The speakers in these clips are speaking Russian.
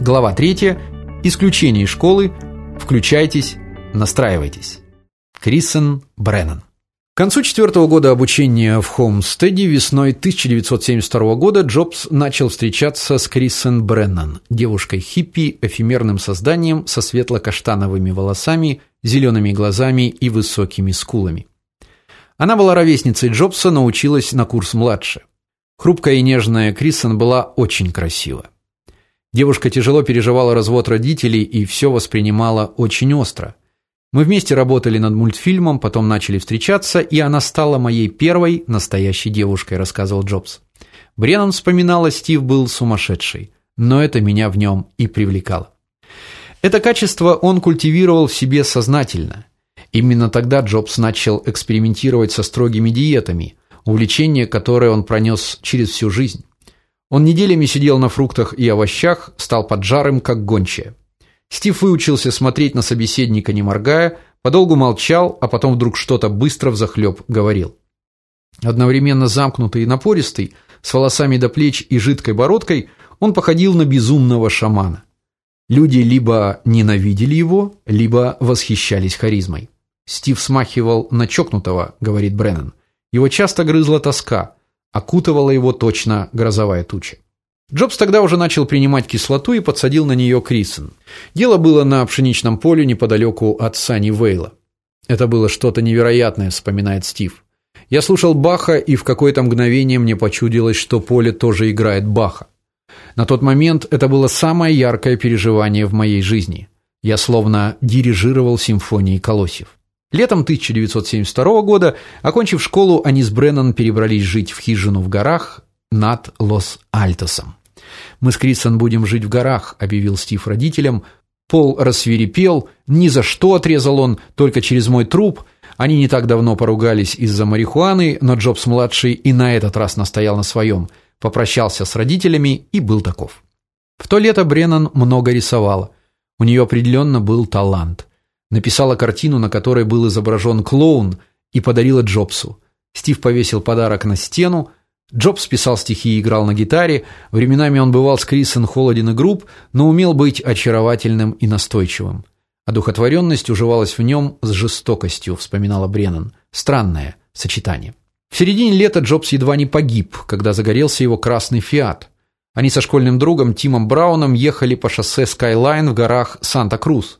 Глава 3. Исключение школы. Включайтесь, настраивайтесь. Крисон Бреннан. К концу четвертого года обучения в Холмстеде весной 1972 года Джобс начал встречаться с Крисон Бреннан, девушкой-хиппи, эфемерным созданием со светло-каштановыми волосами, зелеными глазами и высокими скулами. Она была ровесницей Джобса, но училась на курс младше. Хрупкая и нежная Крисон была очень красива. Девушка тяжело переживала развод родителей и все воспринимала очень остро. Мы вместе работали над мультфильмом, потом начали встречаться, и она стала моей первой настоящей девушкой, рассказывал Джобс. Бреннан вспоминала, Стив был сумасшедший, но это меня в нем и привлекало. Это качество он культивировал в себе сознательно. Именно тогда Джобс начал экспериментировать со строгими диетами, увлечение, которое он пронес через всю жизнь. Он неделями сидел на фруктах и овощах, стал поджарым, как гончая. Стив выучился смотреть на собеседника не моргая, подолгу молчал, а потом вдруг что-то быстро взахлеб говорил. Одновременно замкнутый и напористый, с волосами до плеч и жидкой бородкой, он походил на безумного шамана. Люди либо ненавидели его, либо восхищались харизмой. Стив смахивал на чокнутого, говорит Бреннан. Его часто грызла тоска, окутывала его точно грозовая туча. Джобс тогда уже начал принимать кислоту и подсадил на нее Крисон. Дело было на пшеничном поле неподалеку от Сани Вейла. Это было что-то невероятное, вспоминает Стив. Я слушал Баха, и в какое-то мгновение мне почудилось, что поле тоже играет Баха. На тот момент это было самое яркое переживание в моей жизни. Я словно дирижировал симфонией колосьев. Летом 1972 года, окончив школу, они с Бреннан перебрались жить в хижину в горах над Лос-Альтосом. Мы с Крисон будем жить в горах, объявил Стив родителям. Пол рассвирепел, ни за что отрезал он, только через мой труп. Они не так давно поругались из-за марихуаны, но Джобс младший и на этот раз настоял на своем. Попрощался с родителями и был таков. В то лето Бреннан много рисовала. У нее определенно был талант. Написала картину, на которой был изображен клоун, и подарила Джобсу. Стив повесил подарок на стену, Джобс писал стихи и играл на гитаре. Временами он бывал с Крисен холоден и груб, но умел быть очаровательным и настойчивым. А духотворенность уживалась в нем с жестокостью, вспоминала Бреннан. Странное сочетание. В середине лета Джобс едва не погиб, когда загорелся его красный Фиат. Они со школьным другом Тимом Брауном ехали по шоссе Skyline в горах Санта-Крус.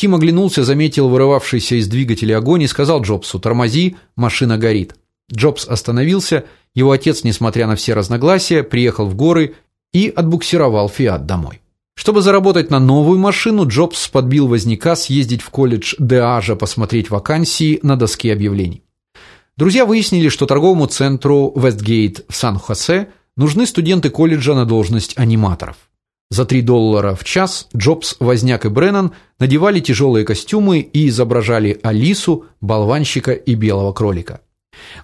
Тим оглянулся, заметил вырывавшийся из двигателя огонь и сказал Джобсу: "Тормози, машина горит". Джобс остановился его отец, несмотря на все разногласия, приехал в горы и отбуксировал Фиат домой. Чтобы заработать на новую машину, Джобс подбил возняка съездить в колледж Деажа посмотреть вакансии на доске объявлений. Друзья выяснили, что торговому центру Вестгейт в Сан-Хосе нужны студенты колледжа на должность аниматоров. За 3 доллара в час Джобс, Возняк и Бреннан надевали тяжелые костюмы и изображали Алису, болванщика и белого кролика.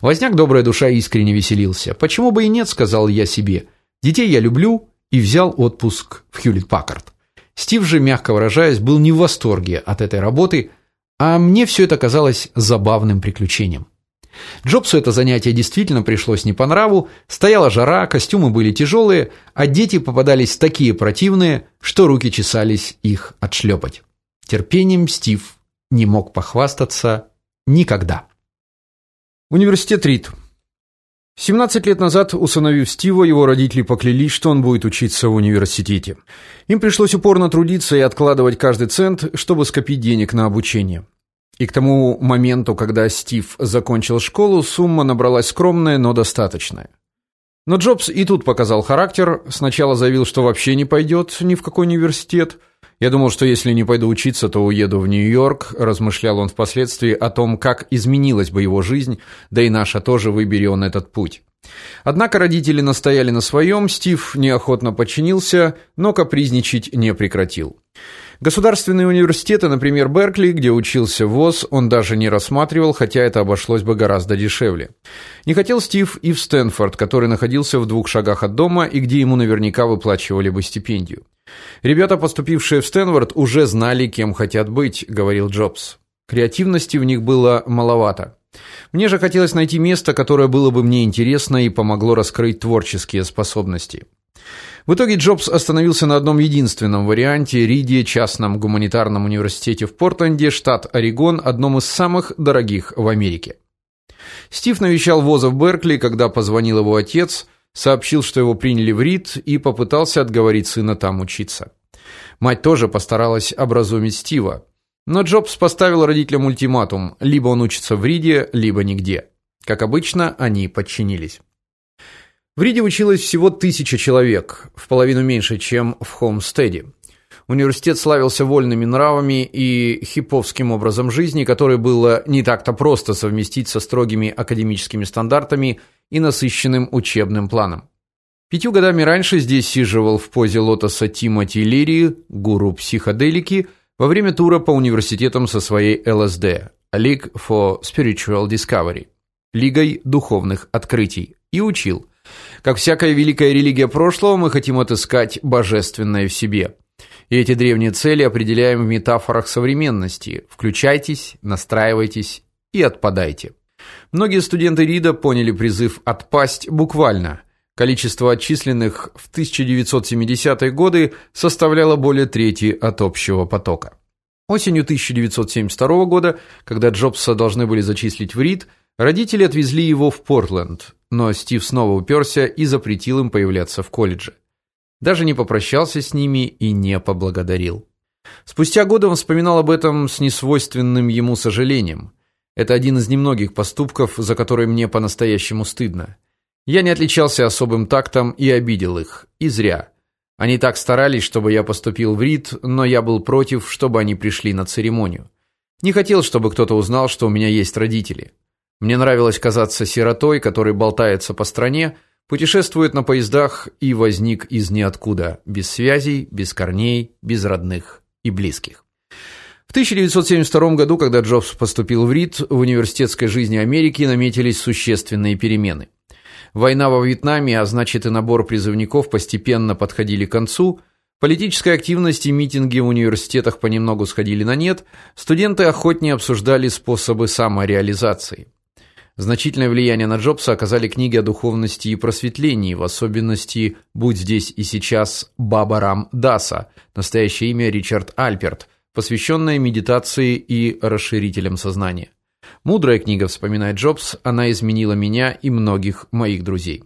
Возняк добрая душа искренне веселился. Почему бы и нет, сказал я себе. Детей я люблю и взял отпуск в Хьюлетт-Паккард. Стив же, мягко выражаясь, был не в восторге от этой работы, а мне все это казалось забавным приключением. Джобсу это занятие действительно пришлось не по нраву, стояла жара, костюмы были тяжелые, а дети попадались такие противные, что руки чесались их отшлепать. Терпением Стив не мог похвастаться никогда. Университет Рид. 17 лет назад, усыновив Стива, его родители поклялись, что он будет учиться в университете. Им пришлось упорно трудиться и откладывать каждый цент, чтобы скопить денег на обучение. И к тому моменту, когда Стив закончил школу, сумма набралась скромная, но достаточная. Но Джобс и тут показал характер, сначала заявил, что вообще не пойдет ни в какой университет, я думал, что если не пойду учиться, то уеду в Нью-Йорк, размышлял он впоследствии о том, как изменилась бы его жизнь, да и наша тоже, выбери он этот путь. Однако родители настояли на своем, Стив неохотно подчинился, но капризничать не прекратил. Государственные университеты, например, Беркли, где учился ВОЗ, он даже не рассматривал, хотя это обошлось бы гораздо дешевле. Не хотел Стив и в Стэнфорд, который находился в двух шагах от дома и где ему наверняка выплачивали бы стипендию. Ребята, поступившие в Стэнфорд, уже знали, кем хотят быть, говорил Джобс. Креативности в них было маловато. Мне же хотелось найти место, которое было бы мне интересно и помогло раскрыть творческие способности. В итоге Джобс остановился на одном единственном варианте Риде, частном гуманитарном университете в Портленде, штат Орегон, одном из самых дорогих в Америке. Стив навещал Воза в Беркли, когда позвонил его отец, сообщил, что его приняли в Рид и попытался отговорить сына там учиться. Мать тоже постаралась образумить Стива. Но Джобс поставил родителям ультиматум: либо он учится в Риде, либо нигде. Как обычно, они подчинились. В Риде училось всего тысяча человек, в половину меньше, чем в Хомстеде. Университет славился вольными нравами и хиповским образом жизни, который было не так-то просто совместить со строгими академическими стандартами и насыщенным учебным планом. Пятью годами раньше здесь сиживал в позе лотоса Тимоти Лири, гуру психоделики, во время тура по университетам со своей ЛСД League for Spiritual Discovery, Лигой духовных открытий, и учил. Как всякая великая религия прошлого, мы хотим отыскать божественное в себе. И эти древние цели определяем в метафорах современности. Включайтесь, настраивайтесь и отпадайте. Многие студенты Рида поняли призыв отпасть буквально. Количество отчисленных в 1970-е годы составляло более трети от общего потока. Осенью 1972 года, когда Джобса должны были зачислить в РИД, родители отвезли его в Портленд, но Стив снова уперся и запретил им появляться в колледже. Даже не попрощался с ними и не поблагодарил. Спустя годы он вспоминал об этом с несвойственным ему сожалением. Это один из немногих поступков, за которые мне по-настоящему стыдно. Я не отличался особым тактом и обидел их, и зря. Они так старались, чтобы я поступил в РИД, но я был против, чтобы они пришли на церемонию. Не хотел, чтобы кто-то узнал, что у меня есть родители. Мне нравилось казаться сиротой, который болтается по стране, путешествует на поездах и возник из ниоткуда, без связей, без корней, без родных и близких. В 1972 году, когда Джобс поступил в РИД, в университетской жизни Америки наметились существенные перемены. Война во Вьетнаме, а значит и набор призывников постепенно подходили к концу. Политическая активность и митинги в университетах понемногу сходили на нет. Студенты охотнее обсуждали способы самореализации. Значительное влияние на Джобса оказали книги о духовности и просветлении, в особенности Будь здесь и сейчас Баба Рам Даса, настоящее имя Ричард Альперт, посвященная медитации и расширителям сознания. Мудрая книга, вспоминает Джобс, она изменила меня и многих моих друзей.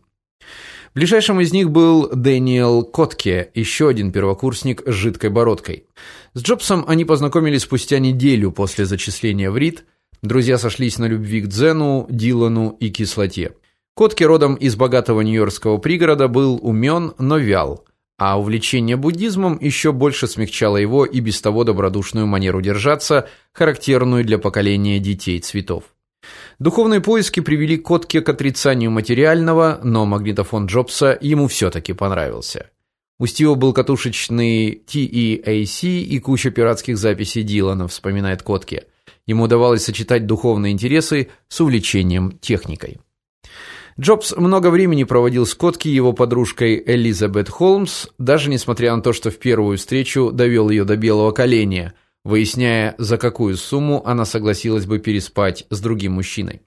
Ближайшим из них был Дэниел Котке, еще один первокурсник с жидкой бородкой. С Джобсом они познакомились спустя неделю после зачисления в РИД. Друзья сошлись на любви к дзену, Дилану и кислоте. Котке родом из богатого нью-йоркского пригорода был умен, но вял а увлечение буддизмом еще больше смягчало его и без того добродушную манеру держаться, характерную для поколения детей цветов. Духовные поиски привели Котке к отрицанию материального, но магнитофон Джобса ему все таки понравился. У Стива был катушечный TEAC и куча пиратских записей Дилана, вспоминает Котке. Ему удавалось сочетать духовные интересы с увлечением техникой. Джобс много времени проводил с Котки его подружкой Элизабет Холмс, даже несмотря на то, что в первую встречу довел ее до белого коленя, выясняя, за какую сумму она согласилась бы переспать с другим мужчиной.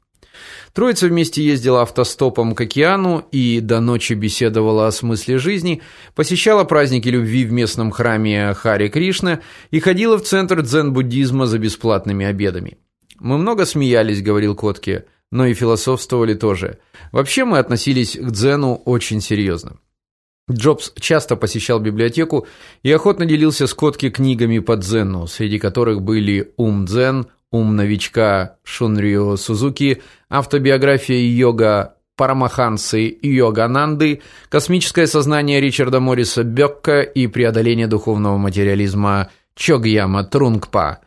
Троица вместе ездила автостопом к океану и до ночи беседовала о смысле жизни, посещала праздники любви в местном храме Хари Кришна и ходила в центр дзен-буддизма за бесплатными обедами. Мы много смеялись, говорил Котке но и философствовали тоже. Вообще мы относились к дзену очень серьезно. Джобс часто посещал библиотеку и охотно делился с Котки книгами по дзену, среди которых были Ум дзен, Ум новичка Шунрио Сузуки, автобиография йога Парамахансы Йогананды, Космическое сознание Ричарда Морриса Бёкка и преодоление духовного материализма Чогьяма Трунгпа.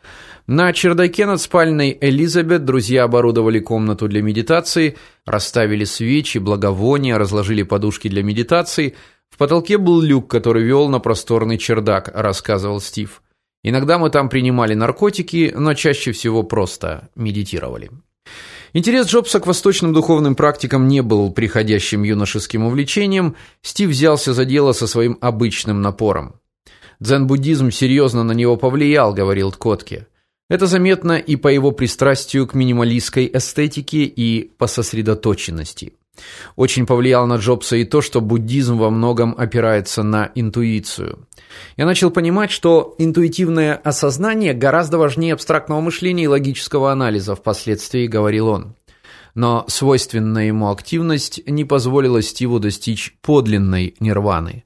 На чердаке над спальной Элизабет друзья оборудовали комнату для медитации, расставили свечи, благовония, разложили подушки для медитации. В потолке был люк, который вел на просторный чердак, рассказывал Стив. Иногда мы там принимали наркотики, но чаще всего просто медитировали. Интерес Джобса к восточным духовным практикам не был приходящим юношеским увлечением. Стив взялся за дело со своим обычным напором. Дзен-буддизм серьезно на него повлиял, говорил Ткотке. Это заметно и по его пристрастию к минималистской эстетике и по сосредоточенности. Очень повлияло на Джобса и то, что буддизм во многом опирается на интуицию. Я начал понимать, что интуитивное осознание гораздо важнее абстрактного мышления и логического анализа, впоследствии говорил он. Но свойственная ему активность не позволила Стиву достичь подлинной нирваны.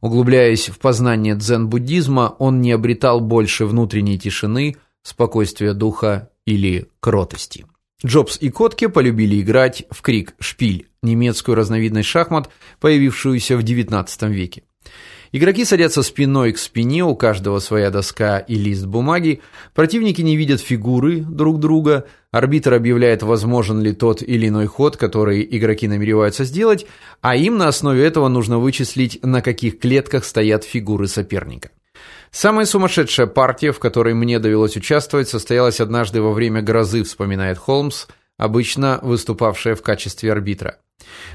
Углубляясь в познание дзен-буддизма, он не обретал больше внутренней тишины, спокойствия духа или кротости. Джобс и Котке полюбили играть в крик-шпиль, немецкую разновидность шахмат, появившуюся в XIX веке. Игроки садятся спиной к спине, у каждого своя доска и лист бумаги. Противники не видят фигуры друг друга. Арбитр объявляет, возможен ли тот или иной ход, который игроки намереваются сделать, а им на основе этого нужно вычислить, на каких клетках стоят фигуры соперника. Самая сумасшедшая партия, в которой мне довелось участвовать, состоялась однажды во время грозы, вспоминает Холмс, обычно выступавшая в качестве арбитра.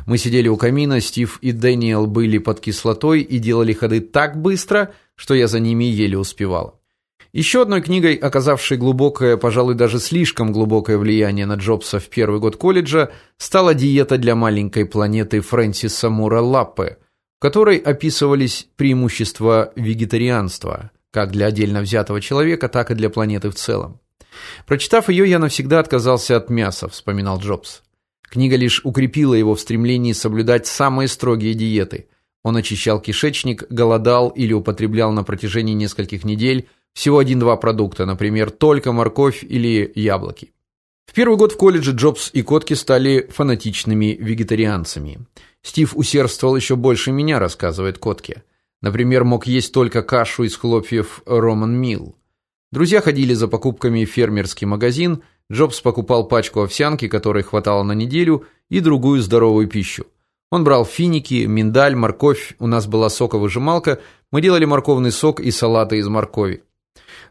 Мы сидели у камина, Стив и Дэниел были под кислотой и делали ходы так быстро, что я за ними еле успевал. Еще одной книгой, оказавшей глубокое, пожалуй, даже слишком глубокое влияние на Джобса в первый год колледжа, стала Диета для маленькой планеты Фрэнсиса Мура Лаппе, в которой описывались преимущества вегетарианства, как для отдельно взятого человека, так и для планеты в целом. Прочитав ее, я навсегда отказался от мяса, вспоминал Джобс. Книга лишь укрепила его в стремлении соблюдать самые строгие диеты. Он очищал кишечник, голодал или употреблял на протяжении нескольких недель всего один-два продукта, например, только морковь или яблоки. В первый год в колледже Джобс и Котки стали фанатичными вегетарианцами. Стив усердствовал еще больше меня, рассказывает Котки. Например, мог есть только кашу из хлопьев Роман Милл. Друзья ходили за покупками в фермерский магазин – Джобс покупал пачку овсянки, которой хватало на неделю, и другую здоровую пищу. Он брал финики, миндаль, морковь, у нас была соковыжималка, мы делали морковный сок и салаты из моркови.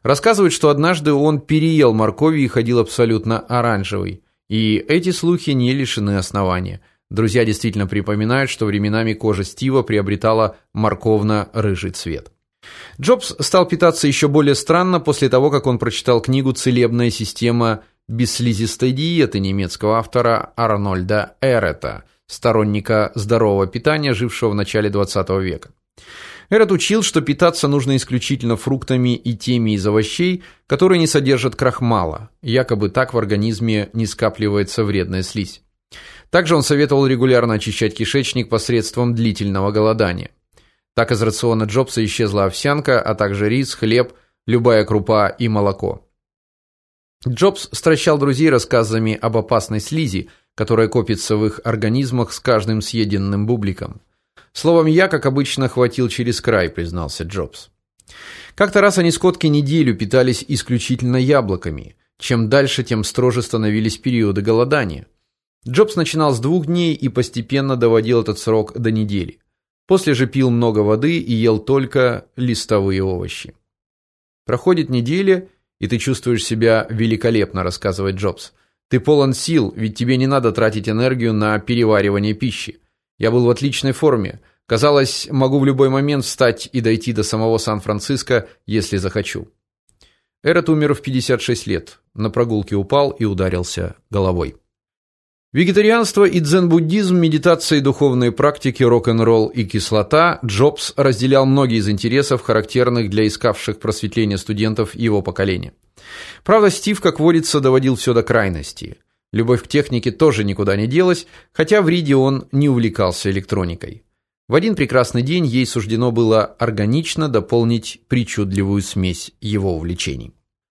Рассказывают, что однажды он переел моркови и ходил абсолютно оранжевый. И эти слухи не лишены основания. Друзья действительно припоминают, что временами кожа Стива приобретала морковно-рыжий цвет. Джобс стал питаться еще более странно после того, как он прочитал книгу Целебная система бесслизистой диеты немецкого автора Арнольда Эрета, сторонника здорового питания, жившего в начале 20 века. Эрет учил, что питаться нужно исключительно фруктами и теми из овощей, которые не содержат крахмала. Якобы так в организме не скапливается вредная слизь. Также он советовал регулярно очищать кишечник посредством длительного голодания. Так из рациона Джобса исчезла овсянка, а также рис, хлеб, любая крупа и молоко. Джобс стращал друзей рассказами об опасной слизи, которая копится в их организмах с каждым съеденным бубликом. Словом, я, как обычно, хватил через край, признался Джобс. Как-то раз они с Котки неделю питались исключительно яблоками. Чем дальше, тем строже становились периоды голодания. Джобс начинал с двух дней и постепенно доводил этот срок до недели. После же пил много воды и ел только листовые овощи. Проходит неделя, и ты чувствуешь себя великолепно, рассказывает Джобс. Ты полон сил, ведь тебе не надо тратить энергию на переваривание пищи. Я был в отличной форме. Казалось, могу в любой момент встать и дойти до самого Сан-Франциско, если захочу. Эрот умер в 56 лет. На прогулке упал и ударился головой. Вегетарианство и дзен-буддизм, медитация и духовные практики, рок-н-ролл и кислота Джобс разделял многие из интересов, характерных для искавших просветления студентов его поколения. Правда, Стив, как водится, доводил все до крайности. Любовь к технике тоже никуда не делась, хотя в Риде он не увлекался электроникой. В один прекрасный день ей суждено было органично дополнить причудливую смесь его увлечений.